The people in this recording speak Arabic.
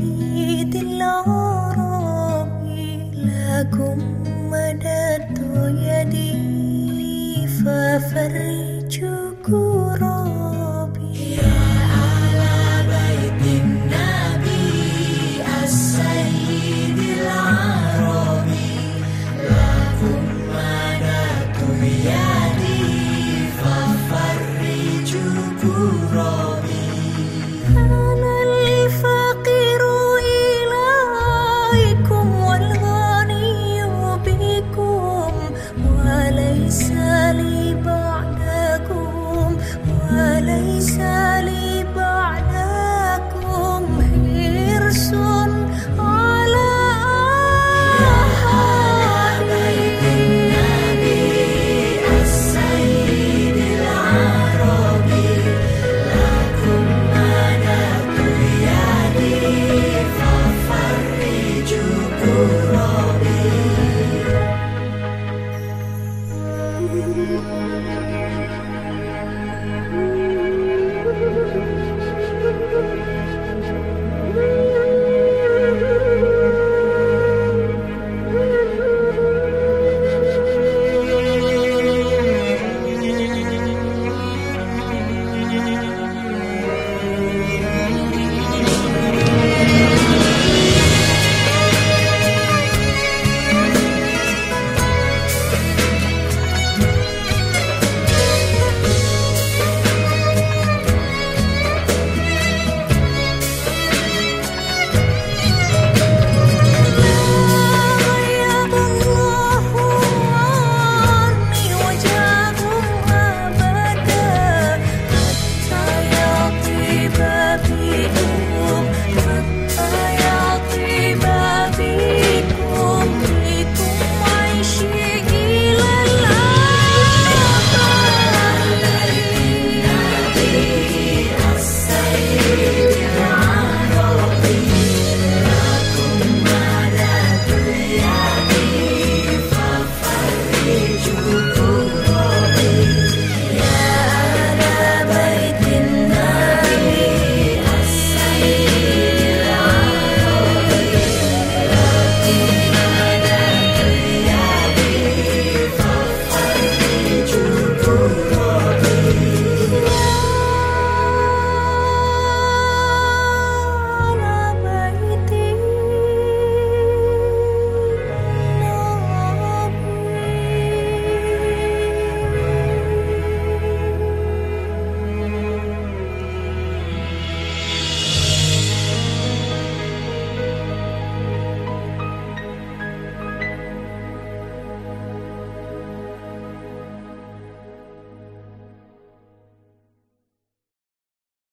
عيد العربي لكم مددت يدي ففرج كرامي